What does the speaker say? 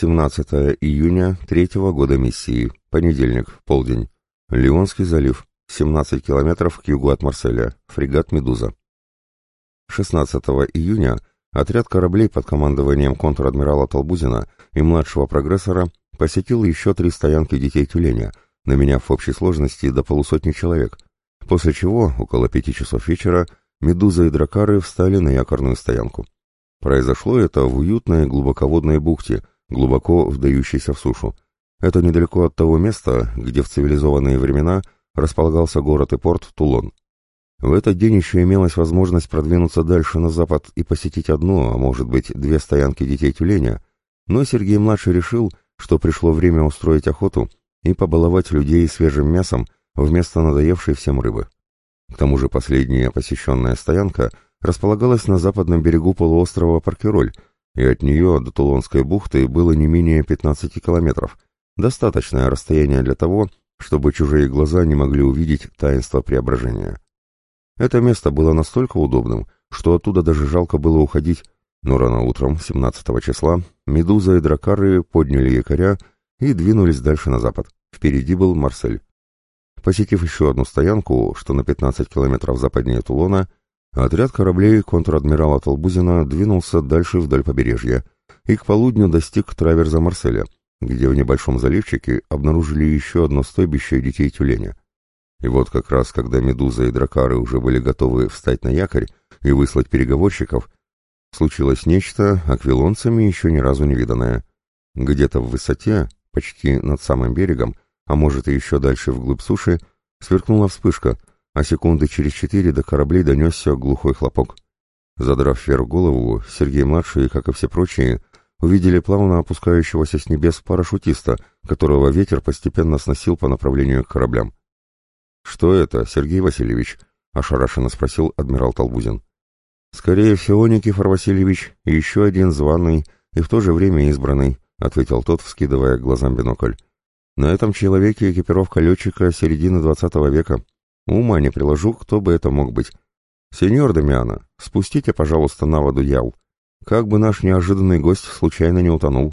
17 июня третьего года миссии. Понедельник, полдень. Леонский залив. 17 километров к югу от Марселя. Фрегат «Медуза». 16 июня отряд кораблей под командованием контр-адмирала Толбузина и младшего прогрессора посетил еще три стоянки детей тюленя, наменяв в общей сложности до полусотни человек, после чего, около пяти часов вечера, «Медуза» и «Дракары» встали на якорную стоянку. Произошло это в уютной глубоководной бухте, глубоко вдающейся в сушу. Это недалеко от того места, где в цивилизованные времена располагался город и порт Тулон. В этот день еще имелась возможность продвинуться дальше на запад и посетить одну, а может быть две стоянки детей тюленя, но Сергей-младший решил, что пришло время устроить охоту и побаловать людей свежим мясом вместо надоевшей всем рыбы. К тому же последняя посещенная стоянка располагалась на западном берегу полуострова Паркероль, и от нее до Тулонской бухты было не менее 15 километров, достаточное расстояние для того, чтобы чужие глаза не могли увидеть таинство преображения. Это место было настолько удобным, что оттуда даже жалко было уходить, но рано утром, 17 числа, Медуза и Дракары подняли якоря и двинулись дальше на запад. Впереди был Марсель. Посетив еще одну стоянку, что на 15 километров западнее Тулона, отряд кораблей контр-адмирала Толбузина двинулся дальше вдоль побережья и к полудню достиг траверза Марселя, где в небольшом заливчике обнаружили еще одно стойбище детей тюленя. И вот как раз, когда Медуза и Дракары уже были готовы встать на якорь и выслать переговорщиков, случилось нечто, аквилонцами еще ни разу не виданное. Где-то в высоте, почти над самым берегом, а может и еще дальше вглубь суши, сверкнула вспышка, а секунды через четыре до кораблей донесся глухой хлопок. Задрав вверх голову, Сергей-младший, как и все прочие, увидели плавно опускающегося с небес парашютиста, которого ветер постепенно сносил по направлению к кораблям. «Что это, Сергей Васильевич?» — ошарашенно спросил адмирал Толбузин. «Скорее всего, Никифор Васильевич, еще один званый и в то же время избранный», — ответил тот, вскидывая глазам бинокль. «На этом человеке экипировка летчика середины двадцатого века. Ума не приложу, кто бы это мог быть. Сеньор Дамиана, спустите, пожалуйста, на воду ял. Как бы наш неожиданный гость случайно не утонул».